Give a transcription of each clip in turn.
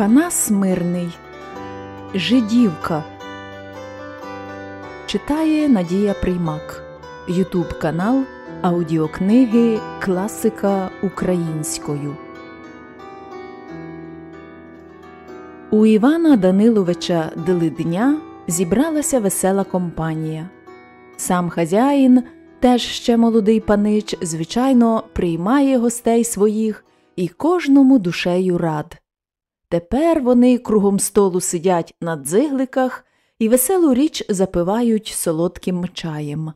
Панас Мирний Жидівка Читає Надія Приймак Ютуб канал Аудіокниги Класика українською. У Івана Даниловича Делидня зібралася весела компанія. Сам хазяїн, теж ще молодий панич, звичайно, приймає гостей своїх і кожному душею рад. Тепер вони кругом столу сидять на дзигликах і веселу річ запивають солодким чаєм.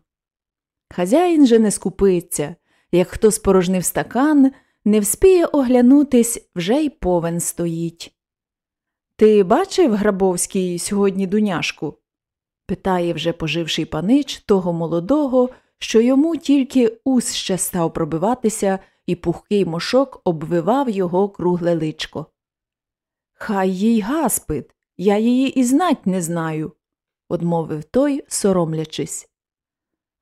Хазяїн же не скупиться, як хто спорожнив стакан, не вспіє оглянутись, вже й повен стоїть. Ти бачив, Грабовський, сьогодні дуняшку? питає вже поживший панич того молодого, що йому тільки ус ще став пробиватися, і пухкий мошок обвивав його кругле личко. Хай їй гаспит, я її і знать не знаю, одмовив той, соромлячись.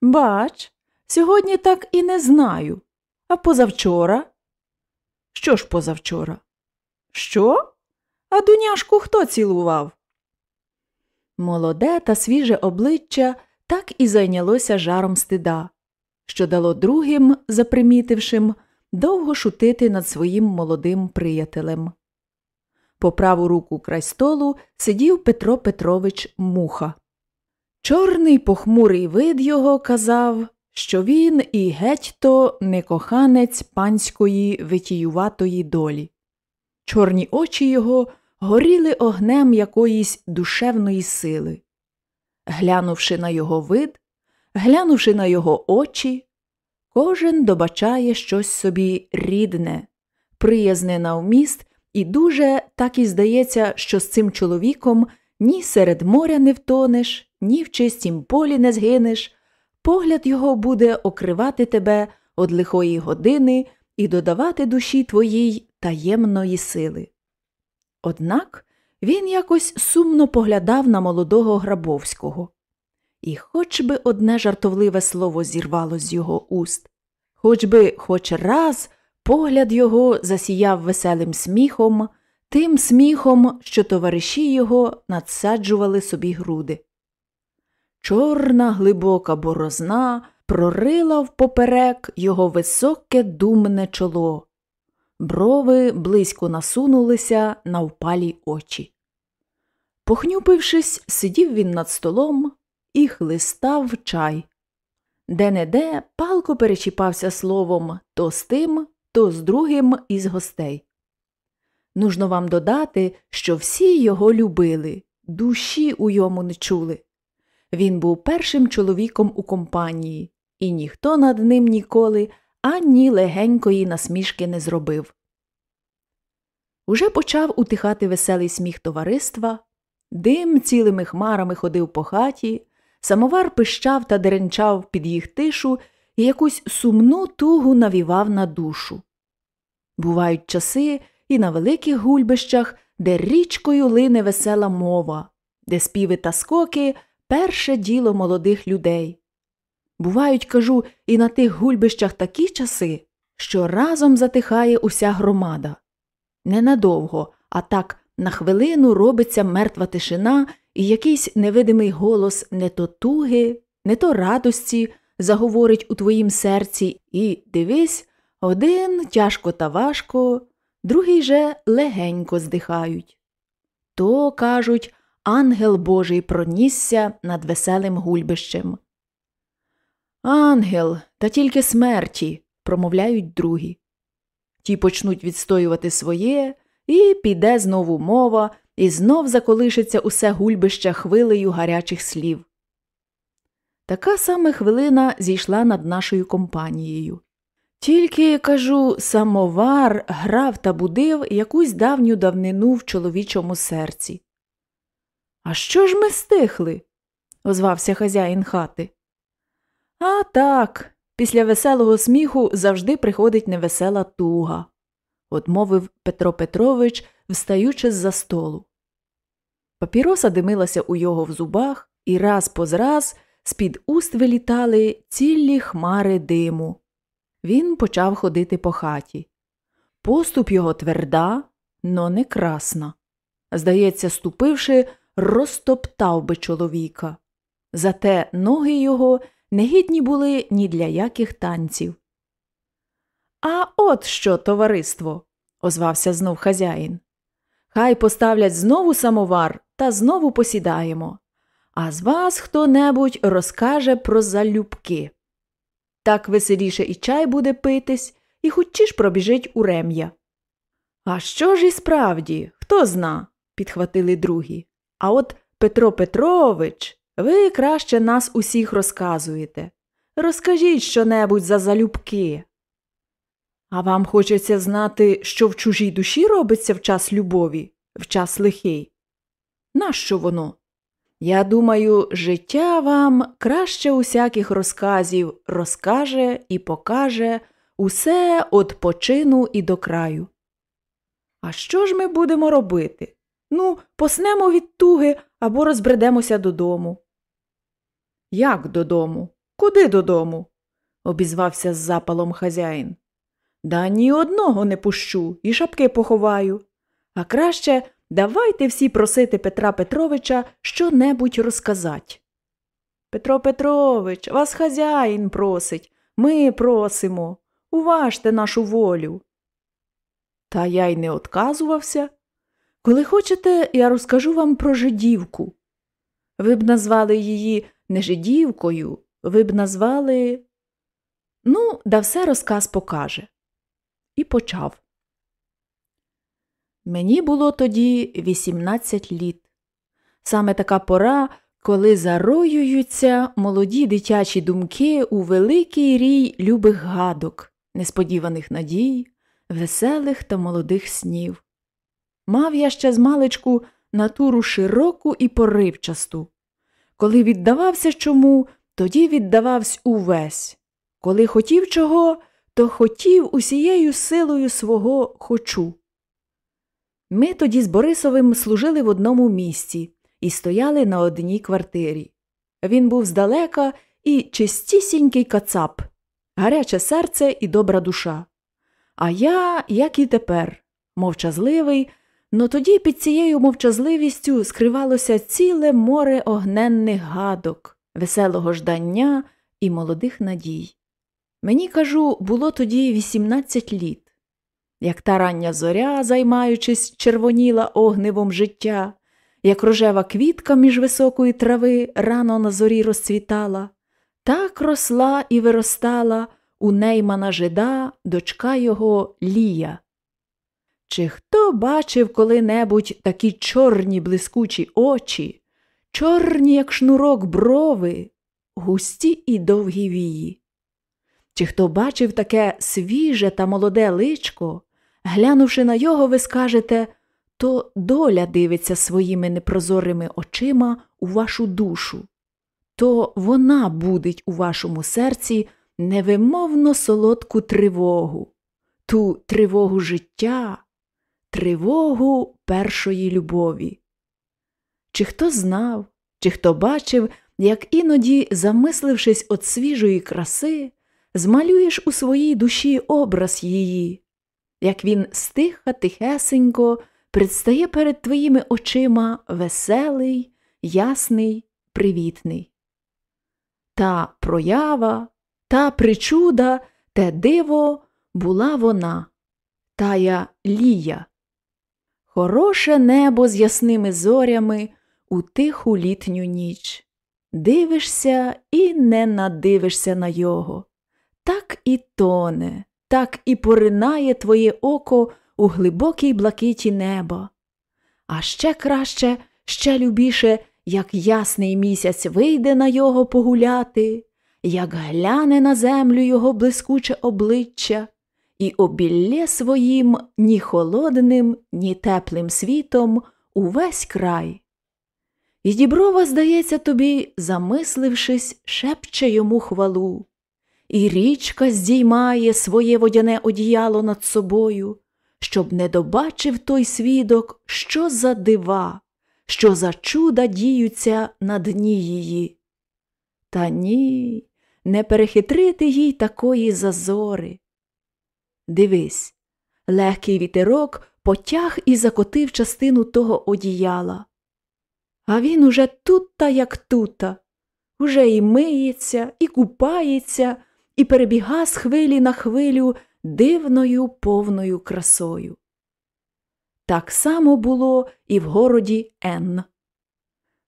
Бач, сьогодні так і не знаю. А позавчора? Що ж позавчора? Що? А дуняшку хто цілував? Молоде та свіже обличчя так і зайнялося жаром стида, що дало другим, запримітившим, довго шутити над своїм молодим приятелем. По праву руку край столу сидів Петро Петрович Муха. Чорний похмурий вид його казав, що він і геть то не коханець панської витіюватої долі. Чорні очі його горіли огнем якоїсь душевної сили. Глянувши на його вид, глянувши на його очі, кожен добачає щось собі рідне, приязне на вміст, і дуже так і здається, що з цим чоловіком ні серед моря не втонеш, ні в чистім полі не згинеш, погляд його буде окривати тебе од лихої години і додавати душі твоїй таємної сили. Однак він якось сумно поглядав на молодого Грабовського. І хоч би одне жартовливе слово зірвало з його уст, хоч би хоч раз погляд його засіяв веселим сміхом, тим сміхом, що товариші його надсаджували собі груди. Чорна глибока борозна прорила впоперек його високе думне чоло, брови близько насунулися на впалі очі. Похнюпившись, сидів він над столом і хлистав чай. Де не де палко перечіпався словом то з тим, то з другим із гостей. Нужно вам додати, що всі його любили, душі у йому не чули. Він був першим чоловіком у компанії, і ніхто над ним ніколи ані легенької насмішки не зробив. Уже почав утихати веселий сміх товариства, дим цілими хмарами ходив по хаті, самовар пищав та деренчав під їх тишу і якусь сумну тугу навівав на душу. Бувають часи і на великих гульбищах, де річкою лине весела мова, де співи та скоки перше діло молодих людей. Бувають, кажу, і на тих гульбищах такі часи, що разом затихає уся громада. Ненадовго, а так на хвилину робиться мертва тишина, і якийсь невидимий голос не то туги, не то радості заговорить у твоїм серці, і дивись, один тяжко та важко, другий же легенько здихають. То, кажуть, ангел Божий пронісся над веселим гульбищем. Ангел, та тільки смерті, промовляють другі. Ті почнуть відстоювати своє, і піде знову мова, і знов заколишиться усе гульбище хвилею гарячих слів. Така саме хвилина зійшла над нашою компанією. Тільки, кажу, самовар грав та будив якусь давню давнину в чоловічому серці. А що ж ми стихли? озвався хазяїн хати. А так, після веселого сміху завжди приходить невесела туга, одмовив Петро Петрович, встаючи з за столу. Папіроса димилася у його в зубах, і раз по раз з-під уст вилітали цілі хмари диму. Він почав ходити по хаті. Поступ його тверда, но не красна. здається, ступивши, розтоптав би чоловіка. Зате ноги його не гідні були ні для яких танців. А от що, товариство, озвався знов хазяїн. Хай поставлять знову самовар та знову посідаємо. А з вас хто небудь розкаже про залюбки. Так веселіше і чай буде питись, і хутчіш пробіжить у рем'я. А що ж і справді, хто зна, підхватили другі. А от Петро Петрович, ви краще нас усіх розказуєте. Розкажіть щонебудь за залюбки. А вам хочеться знати, що в чужій душі робиться в час любові, в час лихий? Нащо воно? Я думаю, життя вам краще усяких розказів розкаже і покаже усе від почину і до краю. А що ж ми будемо робити? Ну, поснемо від туги або розбредемося додому. Як додому? Куди додому? обізвався з запалом хазяїн. Да ні одного не пущу і шапки поховаю. А краще давайте всі просити Петра Петровича що-небудь розказать. Петро Петрович, вас хазяїн просить, ми просимо. Уважте нашу волю. Та я й не отказувався. Коли хочете, я розкажу вам про жидівку. Ви б назвали її не жидівкою, ви б назвали. Ну, да все розказ покаже. І почав. Мені було тоді 18 літ. Саме така пора, коли зароюються молоді дитячі думки у великий рій любих гадок, несподіваних надій, веселих та молодих снів. Мав я ще з маличку натуру широку і поривчасту. Коли віддавався чому, тоді віддавався увесь. Коли хотів чого, то хотів усією силою свого хочу. Ми тоді з Борисовим служили в одному місці і стояли на одній квартирі. Він був здалека і чистісінький кацап, гаряче серце і добра душа. А я, як і тепер, мовчазливий, но тоді під цією мовчазливістю скривалося ціле море огненних гадок, веселого ждання і молодих надій. Мені кажу, було тоді 18 літ. Як та рання зоря, займаючись, червоніла огнивом життя, як рожева квітка між високої трави рано на зорі розцвітала, так росла і виростала у неймана жида дочка його Лія. Чи хто бачив коли-небудь такі чорні блискучі очі, чорні, як шнурок брови, густі і довгі вії? Чи хто бачив таке свіже та молоде личко, глянувши на його, ви скажете, то доля дивиться своїми непрозорими очима у вашу душу, то вона будить у вашому серці невимовно солодку тривогу, ту тривогу життя, тривогу першої любові. Чи хто знав, чи хто бачив, як іноді, замислившись від свіжої краси, змалюєш у своїй душі образ її, як він стиха тихесенько предстає перед твоїми очима веселий, ясний, привітний. Та проява, та причуда, те диво була вона, тая лія. Хороше небо з ясними зорями у тиху літню ніч. Дивишся і не надивишся на його. Так і тоне, так і поринає твоє око у глибокій блакиті неба. А ще краще, ще любіше, як ясний місяць вийде на його погуляти, як гляне на землю його блискуче обличчя, і обілє своїм ні холодним, ні теплим світом увесь край. І діброва, здається тобі, замислившись, шепче йому хвалу, і річка здіймає своє водяне одіяло над собою, щоб не добачив той свідок, що за дива, що за чуда діються на дні її. Та ні, не перехитрити їй такої зазори. Дивись, легкий вітерок потяг і закотив частину того одіяла. А він уже тут-та, як тута, уже і миється, і купається, і перебіга з хвилі на хвилю дивною повною красою. Так само було і в городі Н.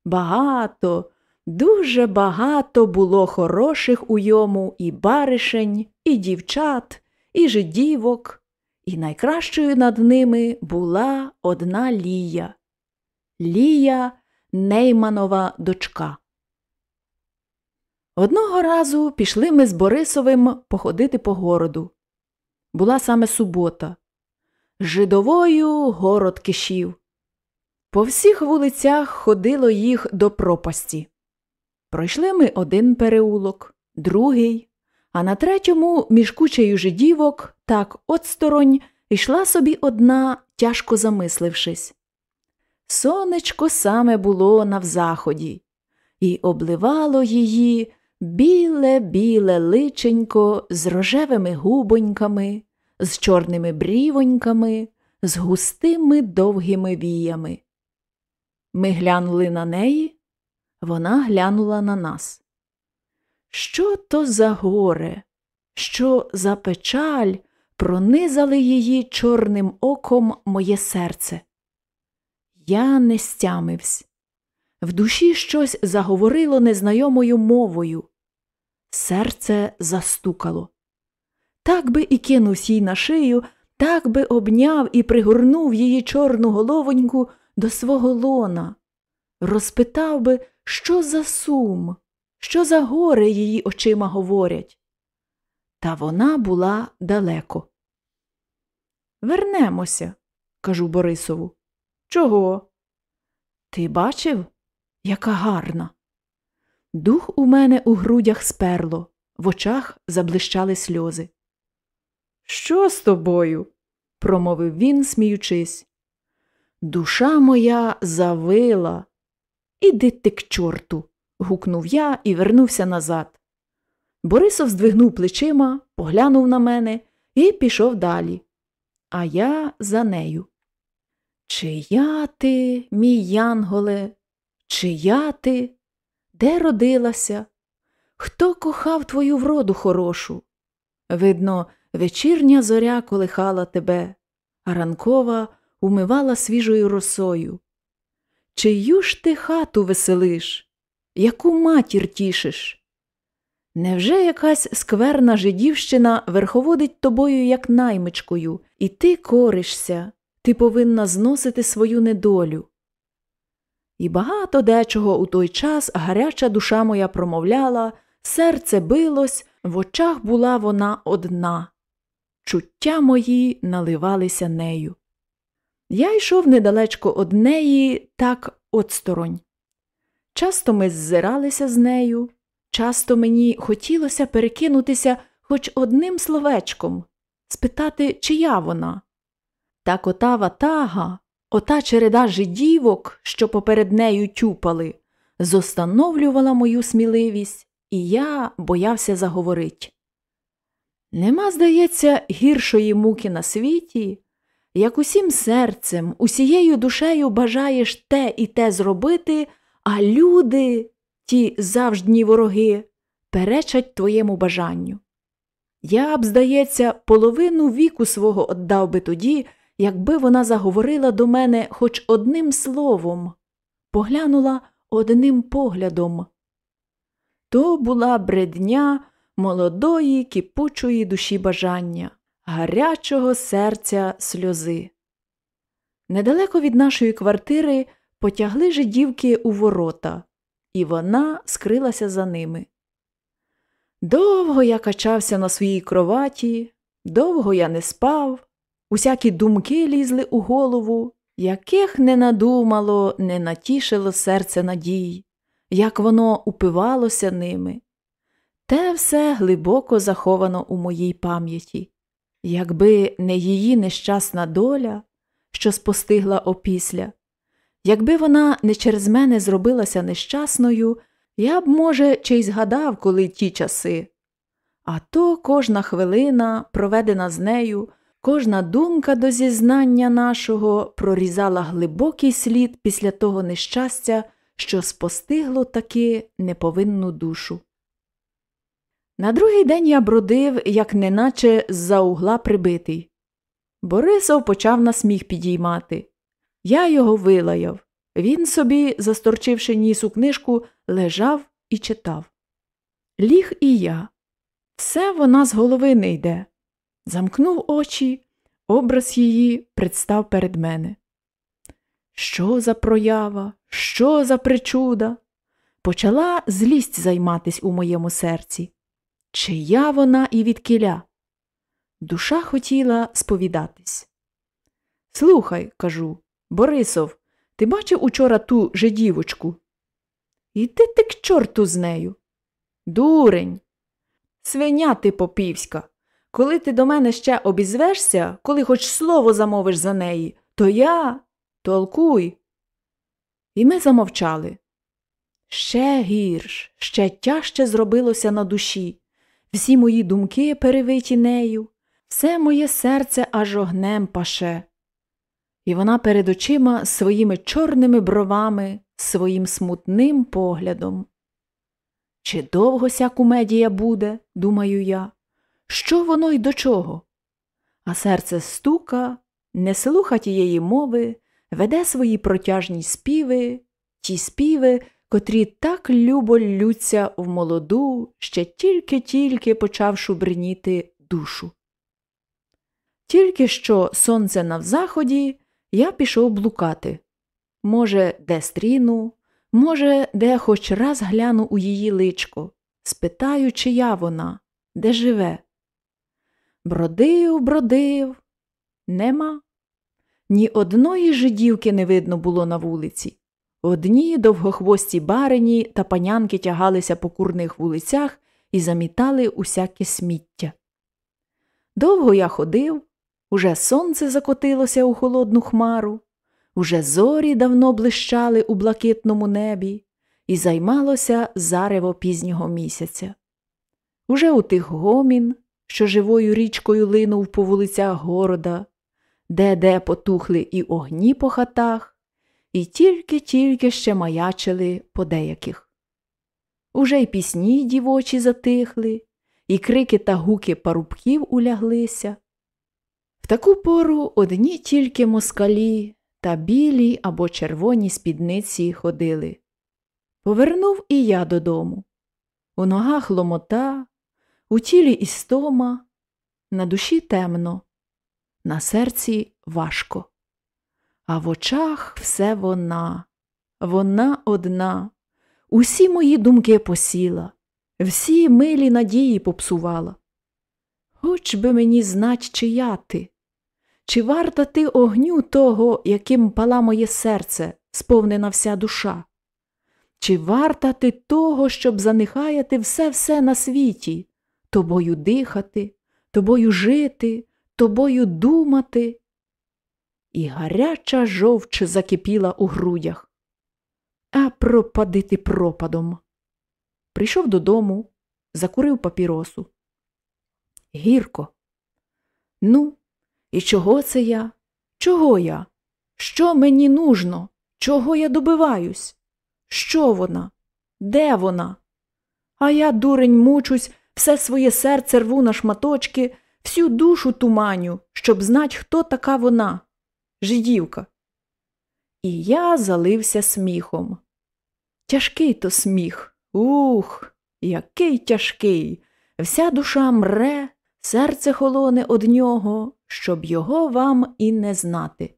Багато, дуже багато було хороших у йому і баришень, і дівчат, і жидівок, і найкращою над ними була одна Лія. Лія Нейманова дочка. Одного разу пішли ми з Борисовим походити по городу. Була саме субота. Жидовою город кишів. По всіх вулицях ходило їх до пропасті. Пройшли ми один переулок, другий, а на третьому, між кучею жидівок, так отсторонь, йшла собі одна, тяжко замислившись. Сонечко саме було на взаході, і обливало її біле біле личенько з рожевими губоньками, з чорними брівоньками, з густими довгими віями. Ми глянули на неї, вона глянула на нас. Що то за горе, що за печаль пронизали її чорним оком моє серце? Я не стямився. В душі щось заговорило незнайомою мовою. Серце застукало. Так би і кинувся їй на шию, так би обняв і пригорнув її чорну головоньку до свого лона, розпитав би, що за сум, що за горе її очима говорять. Та вона була далеко. Вернемося, кажу Борисову. Чого? Ти бачив, яка гарна? Дух у мене у грудях сперло, в очах заблищали сльози. Що з тобою? промовив він, сміючись. Душа моя завила. Іди ти к чорту. гукнув я і вернувся назад. Борисов здвигнув плечима, поглянув на мене і пішов далі. А я за нею. Чия ти, мій янголе, чия ти? Де родилася? Хто кохав твою вроду хорошу? Видно, вечірня зоря колихала тебе, а ранкова умивала свіжою росою. Чию ж ти хату веселиш, яку матір тішиш? Невже якась скверна жидівщина верховодить тобою, як наймичкою, і ти коришся, ти повинна зносити свою недолю? І багато дечого у той час гаряча душа моя промовляла, серце билось, в очах була вона одна. Чуття мої наливалися нею. Я йшов недалечко од неї, так отсторонь. Часто ми ззиралися з нею, часто мені хотілося перекинутися хоч одним словечком, спитати, чия вона. Так ота ватага, ота череда жидівок, що поперед нею тюпали, зостановлювала мою сміливість, і я боявся заговорити. Нема, здається, гіршої муки на світі, як усім серцем, усією душею бажаєш те і те зробити, а люди, ті завждні вороги, перечать твоєму бажанню. Я б, здається, половину віку свого отдав би тоді, якби вона заговорила до мене хоч одним словом, поглянула одним поглядом. То була бредня молодої, кипучої душі бажання гарячого серця сльози. Недалеко від нашої квартири потягли жидівки у ворота, і вона скрилася за ними. Довго я качався на своїй кроваті, довго я не спав, усякі думки лізли у голову, яких не надумало, не натішило серце надій, як воно упивалося ними. Те все глибоко заховано у моїй пам'яті. Якби не її нещасна доля, що спостигла опісля, якби вона не через мене зробилася нещасною, я б, може, чи й згадав, коли ті часи. А то кожна хвилина, проведена з нею, Кожна думка до зізнання нашого прорізала глибокий слід після того нещастя, що спостигло таки неповинну душу. На другий день я бродив, як неначе з-за угла прибитий. Борисов почав на сміх підіймати. Я його вилаяв. Він собі, засторчивши ніс у книжку, лежав і читав. Ліг і я. Все вона з голови не йде. Замкнув очі, образ її представ перед мене. Що за проява, що за причуда? Почала злість займатись у моєму серці. Чия вона і відкиля? Душа хотіла сповідатись. Слухай, кажу, Борисов, ти бачив учора ту жидівочку? Іди ти к чорту з нею. Дурень. Свиня ти попівська. Коли ти до мене ще обізвешся, коли хоч слово замовиш за неї, то я толкуй. І ми замовчали. Ще гірш, ще тяжче зробилося на душі. Всі мої думки перевиті нею, все моє серце аж огнем паше. І вона перед очима своїми чорними бровами, своїм смутним поглядом. Чи довго ся кумедія буде, думаю я, що воно й до чого? А серце стука, не слуха тієї мови, веде свої протяжні співи, ті співи, котрі так любо лються в молоду, ще тільки-тільки почав шубриніти душу. Тільки що сонце на заході, я пішов блукати. Може, де стріну, може, де хоч раз гляну у її личко, спитаю, чия вона, де живе. Бродив, бродив, нема. Ні одної жидівки не видно було на вулиці. Одні довгохвості барині та панянки тягалися по курних вулицях і замітали усяке сміття. Довго я ходив, уже сонце закотилося у холодну хмару, уже зорі давно блищали у блакитному небі, і займалося зарево пізнього місяця. Уже у тих гомін, що живою річкою линув по вулицях города, де де потухли і огні по хатах, і тільки-тільки ще маячили по деяких. Уже й пісні дівочі затихли, і крики та гуки парубків уляглися. В таку пору одні тільки москалі та білі або червоні спідниці ходили. Повернув і я додому. У ногах ломота, у тілі істома, на душі темно, на серці важко. А в очах все вона, вона одна, усі мої думки посіла, всі милі надії попсувала. Хоч би мені знать, чия ти, чи варта ти огню того, яким пала моє серце, сповнена вся душа? Чи варта ти того, щоб занихаяти все все на світі, тобою дихати, тобою жити, тобою думати? І гаряча жовч закипіла у грудях. А пропади ти пропадом. Прийшов додому, закурив папіросу. Гірко. Ну, і чого це я? Чого я? Що мені нужно? Чого я добиваюсь? Що вона? Де вона? А я, дурень, мучусь, все своє серце рву на шматочки, всю душу туманю, щоб знать, хто така вона, жидівка. І я залився сміхом. Тяжкий то сміх. Ух, який тяжкий. Вся душа мре, серце холоне од нього, щоб його вам і не знати.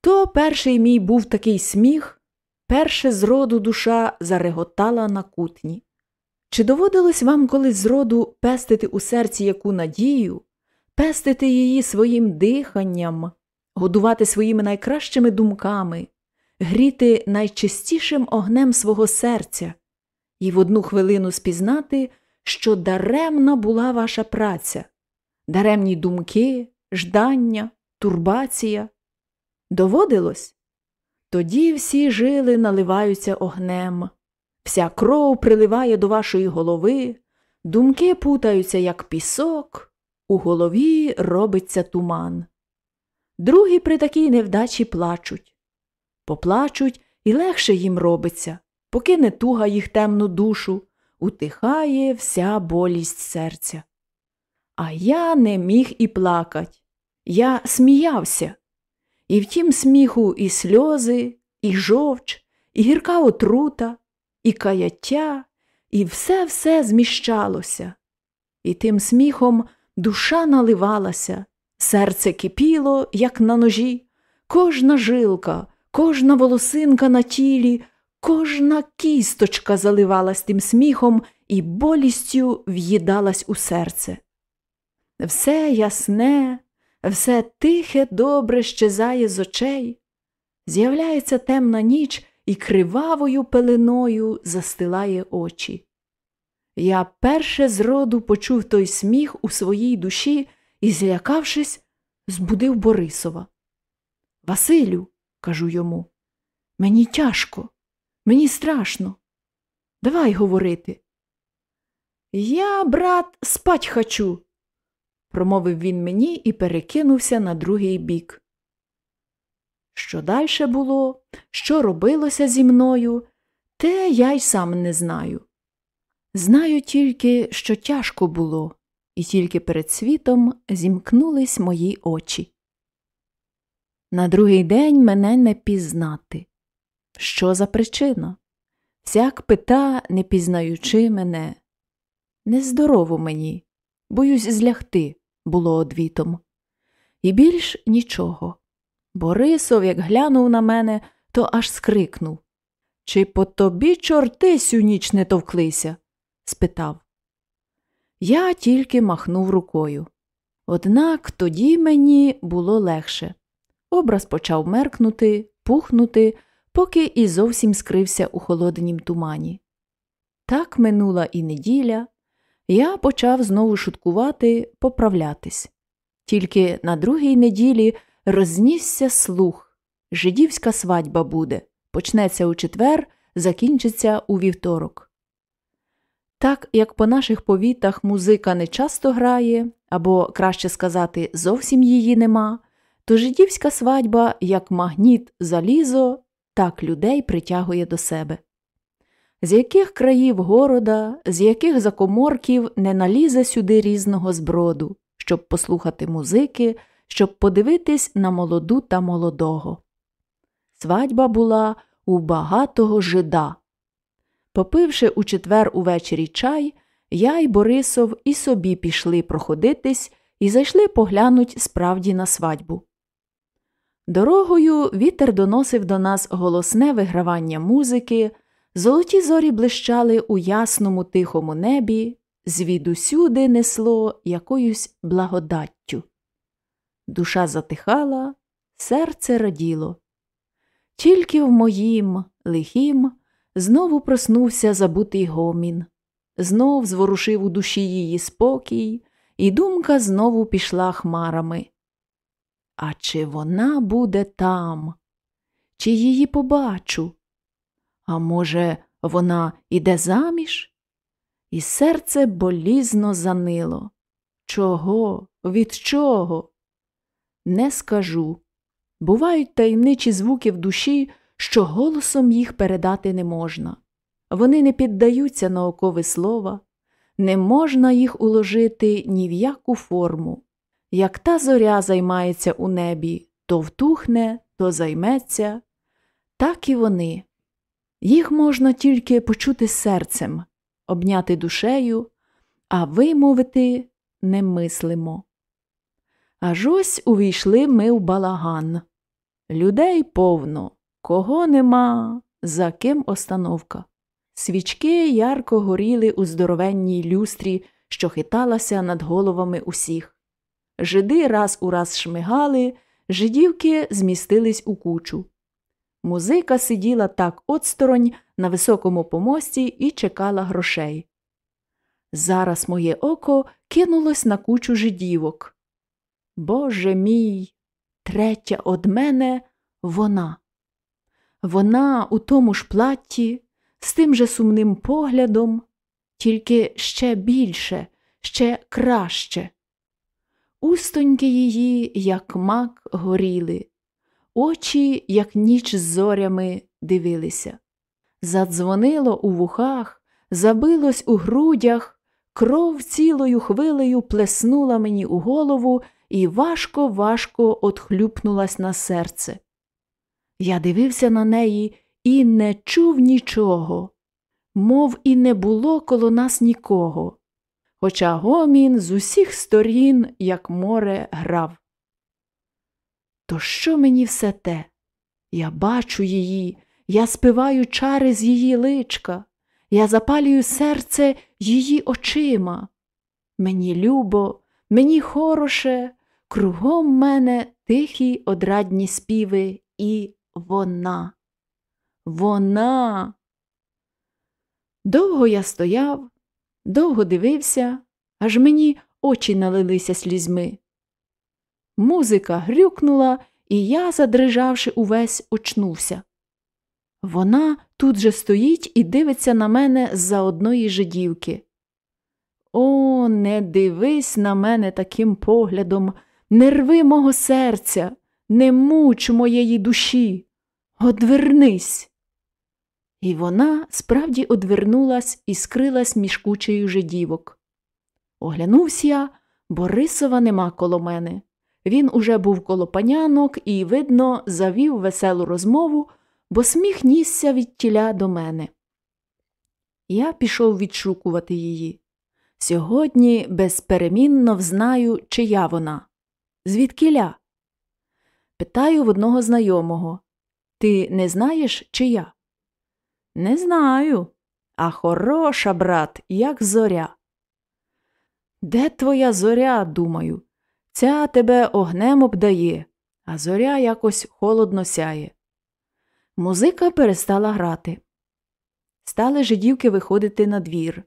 То перший мій був такий сміх, перше з роду душа зареготала на кутні. Чи доводилось вам колись з роду пестити у серці яку надію, пестити її своїм диханням, годувати своїми найкращими думками, гріти найчистішим огнем свого серця і в одну хвилину спізнати, що даремна була ваша праця, даремні думки, ждання, турбація. Доводилось? Тоді всі жили наливаються огнем, вся кров приливає до вашої голови, думки путаються, як пісок, у голові робиться туман. Другі при такій невдачі плачуть. Поплачуть і легше їм робиться, поки не туга їх темну душу, утихає вся болість серця. А я не міг і плакать. Я сміявся. І в тім сміху і сльози, і жовч, і гірка отрута, і каяття, і все все зміщалося. І тим сміхом душа наливалася, серце кипіло, як на ножі, кожна жилка, кожна волосинка на тілі, кожна кісточка заливалась тим сміхом і болістю в'їдалась у серце. Все ясне, все тихе, добре щезає з очей, з'являється темна ніч і кривавою пеленою застилає очі. Я перше зроду почув той сміх у своїй душі і, злякавшись, збудив Борисова. Василю, кажу йому, мені тяжко, мені страшно. Давай говорити. Я, брат, спать хочу, промовив він мені і перекинувся на другий бік. Що дальше було, що робилося зі мною, те я й сам не знаю. Знаю тільки, що тяжко було, і тільки перед світом зімкнулись мої очі. На другий день мене не пізнати. Що за причина? Всяк пита, не пізнаючи мене. Нездорово мені, боюсь злягти, було одвітом. І більш нічого. Борисов, як глянув на мене, то аж скрикнув Чи по тобі чорти сю ніч не товклися? спитав. Я тільки махнув рукою. Однак тоді мені було легше. Образ почав меркнути, пухнути, поки і зовсім скрився у холоднім тумані. Так минула і неділя, я почав знову шуткувати, поправлятись. Тільки на другій неділі рознісся слух жидівська свадьба буде, почнеться у четвер, закінчиться у вівторок. Так як по наших повітах музика не часто грає, або, краще сказати, зовсім її нема, то жидівська свадьба, як магніт залізо, так людей притягує до себе. З яких країв города, з яких закоморків не налізе сюди різного зброду, щоб послухати музики, щоб подивитись на молоду та молодого. Свадьба була у багатого жида. Попивши у четвер увечері чай, я й Борисов і собі пішли проходитись і зайшли поглянуть справді на свадьбу. Дорогою вітер доносив до нас голосне вигравання музики, золоті зорі блищали у ясному тихому небі, звідусюди несло якоюсь благодаттю. Душа затихала, серце раділо. Тільки в моїм лихім знову проснувся забутий гомін, знов зворушив у душі її спокій, і думка знову пішла хмарами. А чи вона буде там? Чи її побачу? А може, вона іде заміж? І серце болізно занило. Чого? Від чого? Не скажу. Бувають таємничі звуки в душі, що голосом їх передати не можна. Вони не піддаються наукові слова, не можна їх уложити ні в яку форму. Як та зоря займається у небі, то втухне, то займеться, так і вони. Їх можна тільки почути серцем, обняти душею, а вимовити не мислимо. Аж ось увійшли ми в балаган. Людей повно, кого нема, за ким остановка. Свічки ярко горіли у здоровенній люстрі, що хиталася над головами усіх. Жиди раз у раз шмигали, жидівки змістились у кучу. Музика сиділа так отсторонь на високому помості і чекала грошей. Зараз моє око кинулось на кучу жидівок. Боже мій, третя од мене вона. Вона у тому ж платті, з тим же сумним поглядом, тільки ще більше, ще краще. устоньки її, як мак, горіли, очі, як ніч з зорями, дивилися. Задзвонило у вухах, забилось у грудях, кров цілою хвилею плеснула мені у голову і важко, важко отхлюпнулась на серце. Я дивився на неї і не чув нічого, мов і не було коло нас нікого, хоча гомін з усіх сторін, як море, грав. То що мені все те? Я бачу її, я спиваю чари з її личка, я запалюю серце її очима. Мені любо, мені хороше, кругом мене тихі одрадні співи і вона. Вона. Довго я стояв, довго дивився, аж мені очі налилися слізьми. Музика грюкнула, і я, задрижавши увесь, очнувся. Вона тут же стоїть і дивиться на мене з-за одної жидівки. О, не дивись на мене таким поглядом, не рви мого серця, не муч моєї душі. Одвернись. І вона справді одвернулась і скрилась між кучею жидівок. Оглянувся я, Борисова нема коло мене. Він уже був коло панянок і, видно, завів веселу розмову, бо сміх нісся від тіля до мене. Я пішов відшукувати її. Сьогодні безперемінно взнаю, чия вона. Звідкиля? Питаю в одного знайомого Ти не знаєш, чия? Не знаю. А хороша, брат, як зоря. Де твоя зоря, думаю? Ця тебе огнем обдає, а зоря якось холодно сяє. Музика перестала грати. Стали жидівки виходити на двір.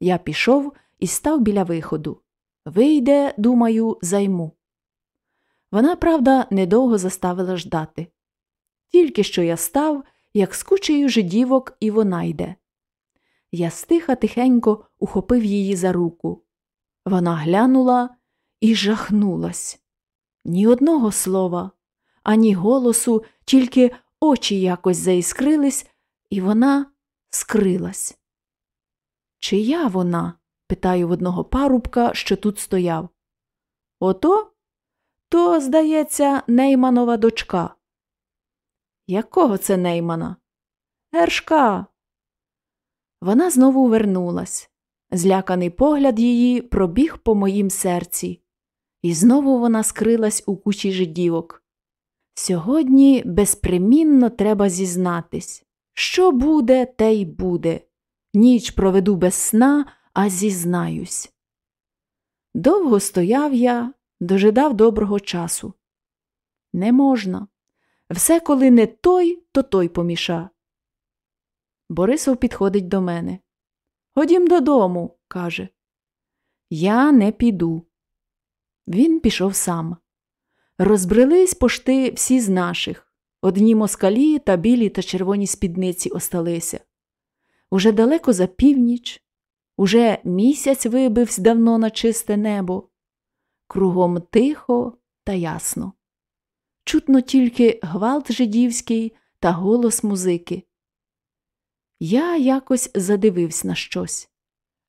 Я пішов і став біля виходу. Вийде, думаю, займу. Вона, правда, недовго заставила ждати. Тільки що я став, як скучею жидівок, і вона йде. Я стиха тихенько ухопив її за руку. Вона глянула і жахнулась. Ні одного слова, ані голосу, тільки очі якось заіскрились, і вона скрилась. Чия вона? питаю в одного парубка, що тут стояв. Ото? То, здається, Нейманова дочка. Якого це Неймана? Гершка. Вона знову вернулась. Зляканий погляд її пробіг по моїм серці, і знову вона скрилась у кучі жидівок. Сьогодні безпримінно треба зізнатись. Що буде, те й буде. Ніч проведу без сна, а зізнаюсь. Довго стояв я, дожидав доброго часу. Не можна. Все, коли не той, то той поміша. Борисов підходить до мене. Ходім додому, каже. Я не піду. Він пішов сам. Розбрелись пошти всі з наших. Одні москалі та білі та червоні спідниці осталися. Уже далеко за північ, уже місяць вибився давно на чисте небо, кругом тихо та ясно. Чутно тільки гвалт жидівський та голос музики. Я якось задивився на щось.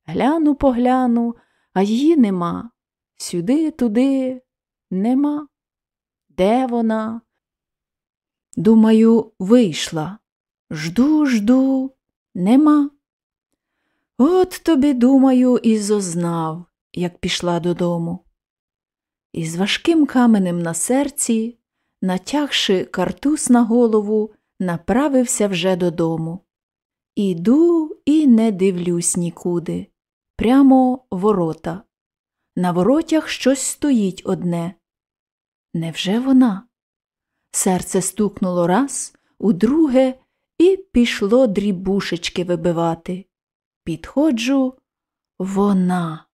Гляну, погляну, а її нема. Сюди, туди нема. Де вона? Думаю, вийшла. Жду, жду, нема. От тобі, думаю, і зознав, як пішла додому. І з важким каменем на серці, натягши картуз на голову, направився вже додому. Іду і не дивлюсь нікуди. Прямо ворота. На воротях щось стоїть одне. Невже вона? Серце стукнуло раз, удруге, і пішло дрібушечки вибивати. Підходжу вона.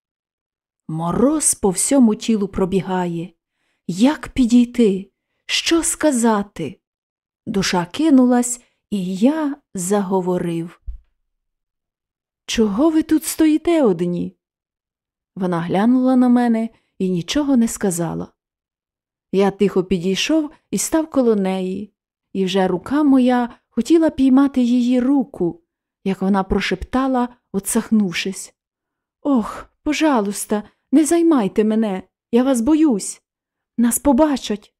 Мороз по всьому тілу пробігає. Як підійти? Що сказати? Душа кинулась, і я заговорив. Чого ви тут стоїте одні? Вона глянула на мене і нічого не сказала. Я тихо підійшов і став коло неї, і вже рука моя хотіла піймати її руку, як вона прошептала, отсахнувшись. Ох, пожалуйста, не займайте мене, я вас боюсь. Нас побачать.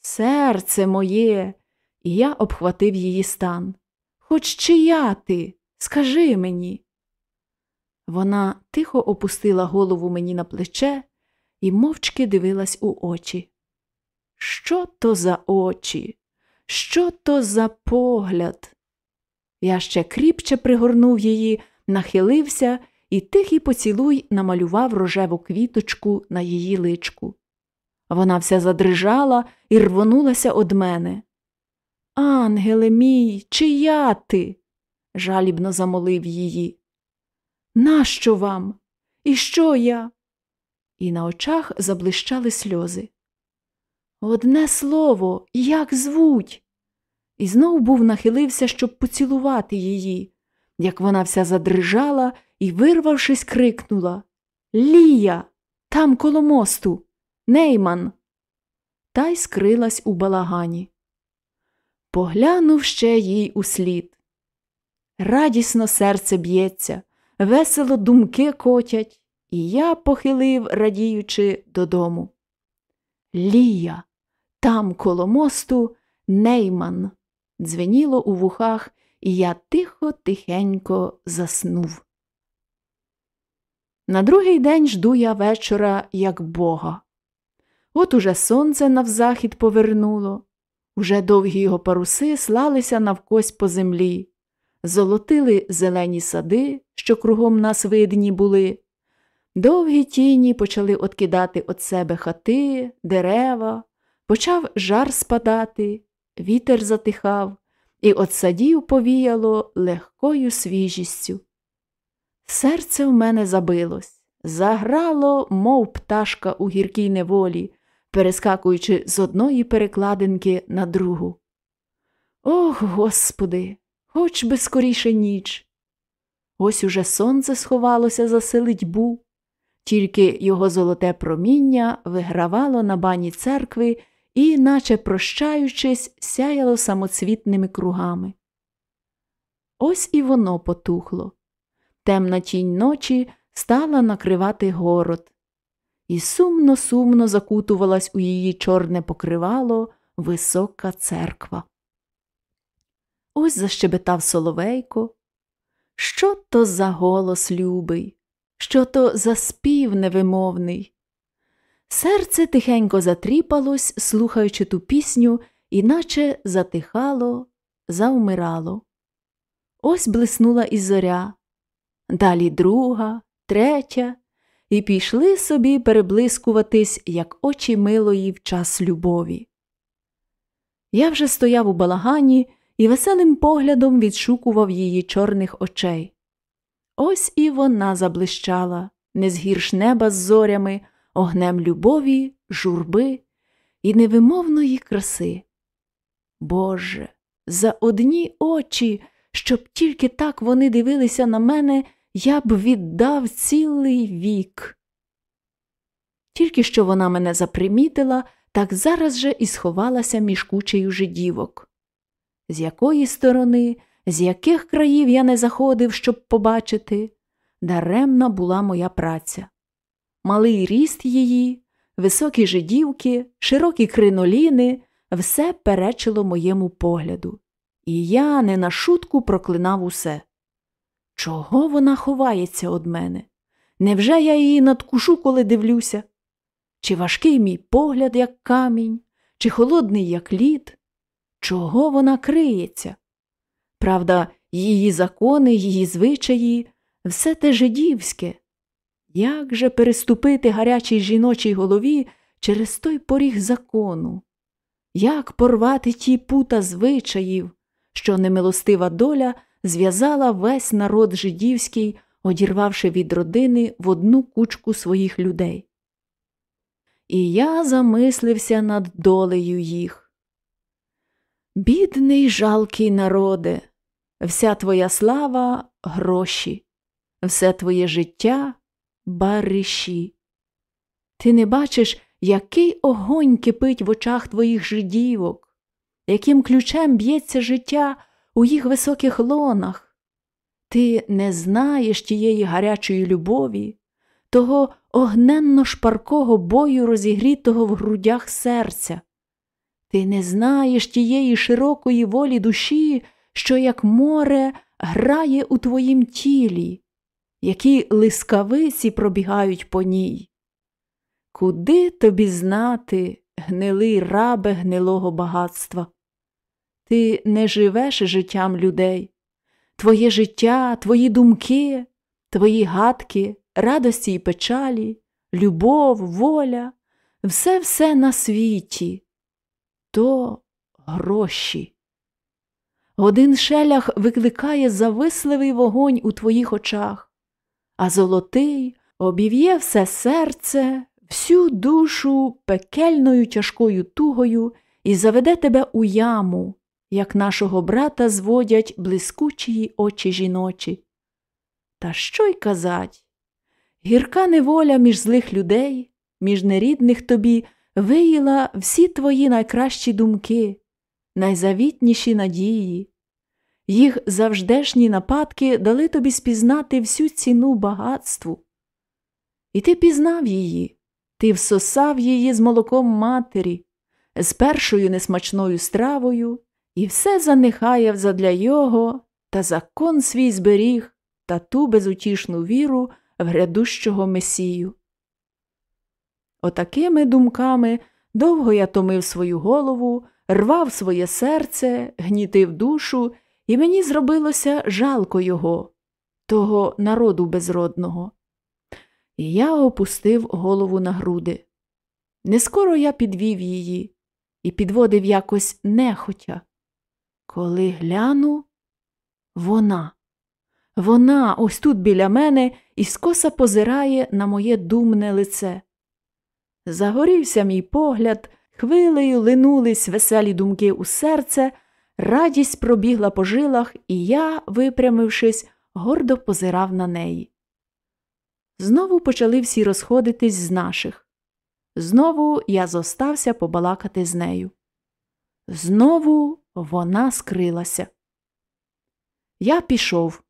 Серце моє, і я обхватив її стан. Хоч чия ти, скажи мені. Вона тихо опустила голову мені на плече і мовчки дивилась у очі. Що то за очі? Що то за погляд? Я ще кріпче пригорнув її, нахилився і тихий поцілуй намалював рожеву квіточку на її личку. Вона вся задрижала і рвонулася од мене. Ангеле мій, чия ти? жалібно замолив її. Нащо вам? І що я? І на очах заблищали сльози. Одне слово, як звуть? І знов був нахилився, щоб поцілувати її, як вона вся задрижала і, вирвавшись, крикнула Лія, там коло мосту, нейман. Та й скрилась у балагані. Поглянув ще їй услід. Радісно серце б'ється, весело думки котять, і я похилив, радіючи, додому. Лія, там коло мосту нейман. Дзвеніло у вухах, і я тихо, тихенько заснув. На другий день жду я вечора, як бога. От уже сонце навзахід повернуло, уже довгі його паруси слалися навкось по землі, золотили зелені сади, що кругом нас видні були. Довгі тіні почали откидати від себе хати, дерева, почав жар спадати, вітер затихав, і от садів повіяло легкою свіжістю. Серце в мене забилось, заграло, мов пташка у гіркій неволі, перескакуючи з одної перекладинки на другу. Ох, Господи, хоч би скоріше ніч. Ось уже сонце сховалося за селитьбу, тільки його золоте проміння вигравало на бані церкви і, наче прощаючись, сяяло самоцвітними кругами. Ось і воно потухло. Темна тінь ночі стала накривати город, і сумно сумно закутувалась у її чорне покривало висока церква. Ось защебетав соловейко. Що то за голос любий, що то за спів невимовний? Серце тихенько затріпалось, слухаючи ту пісню, іначе затихало, заумирало. Ось блиснула і зоря, далі друга, третя, і пішли собі переблискуватись, як очі милої в час любові. Я вже стояв у балагані і веселим поглядом відшукував її чорних очей. Ось і вона заблищала, не згірш неба з зорями, огнем любові, журби і невимовної краси. Боже, за одні очі, щоб тільки так вони дивилися на мене, я б віддав цілий вік. Тільки що вона мене запримітила, так зараз же і сховалася між кучею жидівок. З якої сторони, з яких країв я не заходив, щоб побачити, даремна була моя праця. Малий ріст її, високі жидівки, широкі криноліни все перечило моєму погляду, і я не на шутку проклинав усе. Чого вона ховається од мене? Невже я її надкушу, коли дивлюся? Чи важкий мій погляд, як камінь, чи холодний, як лід? Чого вона криється? Правда, її закони, її звичаї, все те жидівське. Як же переступити гарячій жіночій голові через той поріг закону? Як порвати ті пута звичаїв, що немилостива доля зв'язала весь народ жидівський, одірвавши від родини в одну кучку своїх людей? І я замислився над долею їх. Бідний жалкий народе, вся твоя слава гроші, все твоє життя бариші. Ти не бачиш, який огонь кипить в очах твоїх жидівок, яким ключем б'ється життя у їх високих лонах. Ти не знаєш тієї гарячої любові, того огненно шпаркого бою, розігрітого в грудях серця. Ти не знаєш тієї широкої волі душі, що, як море, грає у твоїм тілі, які лискавиці пробігають по ній. Куди тобі знати, гнилий рабе гнилого багатства? Ти не живеш життям людей. Твоє життя, твої думки, твої гадки, радості й печалі, любов, воля, все все на світі то гроші. Один шелях викликає зависливий вогонь у твоїх очах, а золотий обів'є все серце, всю душу пекельною тяжкою тугою і заведе тебе у яму, як нашого брата зводять блискучі очі жіночі. Та що й казать? Гірка неволя між злих людей, між нерідних тобі виїла всі твої найкращі думки, найзавітніші надії. Їх завждешні нападки дали тобі спізнати всю ціну багатству. І ти пізнав її, ти всосав її з молоком матері, з першою несмачною стравою, і все занехаяв задля його, та закон свій зберіг та ту безутішну віру в грядущого Месію. Отакими думками довго я томив свою голову, рвав своє серце, гнітив душу, і мені зробилося жалко його, того народу безродного. І я опустив голову на груди. Нескоро я підвів її і підводив якось нехотя. Коли гляну, вона, вона ось тут біля мене і скоса позирає на моє думне лице. Загорівся мій погляд, хвилею линулись веселі думки у серце, радість пробігла по жилах, і я, випрямившись, гордо позирав на неї. Знову почали всі розходитись з наших. Знову я зостався побалакати з нею. Знову вона скрилася. Я пішов.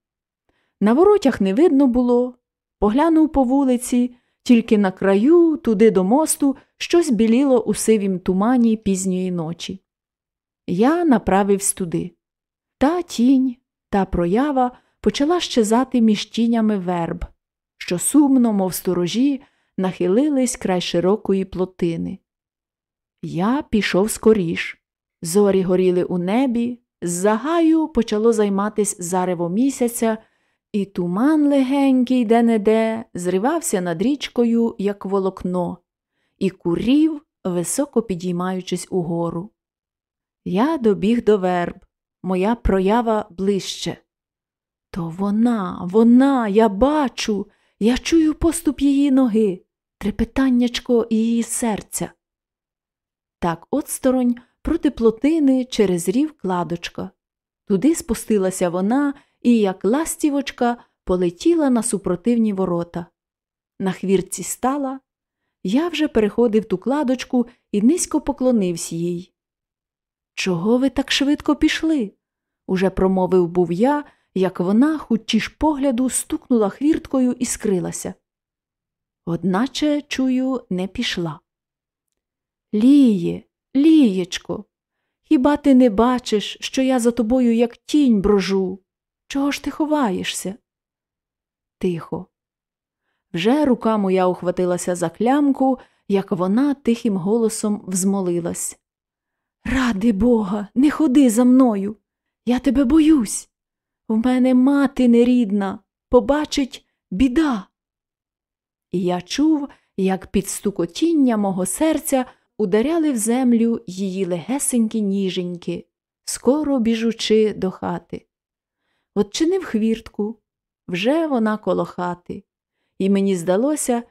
На воротях не видно було, поглянув по вулиці. Тільки на краю, туди до мосту, щось біліло у сивім тумані пізньої ночі. Я направився туди. Та тінь, та проява почала щезати між тінями верб, що сумно, мов сторожі, нахилились край широкої плотини. Я пішов скоріш. Зорі горіли у небі, з загаю почало займатись зарево місяця. І туман легенький де не де зривався над річкою, як волокно, і курів, високо підіймаючись угору. Я добіг до верб, моя проява ближче. То вона, вона, я бачу, я чую поступ її ноги, трепетаннячко її серця. Так отсторонь проти плотини через рів кладочка. Туди спустилася вона і, як ластівочка, полетіла на супротивні ворота. На хвірці стала. Я вже переходив ту кладочку і низько поклонився їй. Чого ви так швидко пішли? уже промовив був я, як вона, хоч ж погляду, стукнула хвірткою і скрилася. Одначе, чую, не пішла. Ліє, лієчко, хіба ти не бачиш, що я за тобою, як тінь брожу? Чого ж ти ховаєшся? Тихо. Вже рука моя ухватилася за клямку, як вона тихим голосом взмолилась. Ради Бога, не ходи за мною. Я тебе боюсь. В мене мати нерідна, побачить біда. І я чув, як під стукотіння мого серця ударяли в землю її легесенькі ніженьки, скоро біжучи до хати. Отчинив хвіртку, вже вона коло хати, і мені здалося,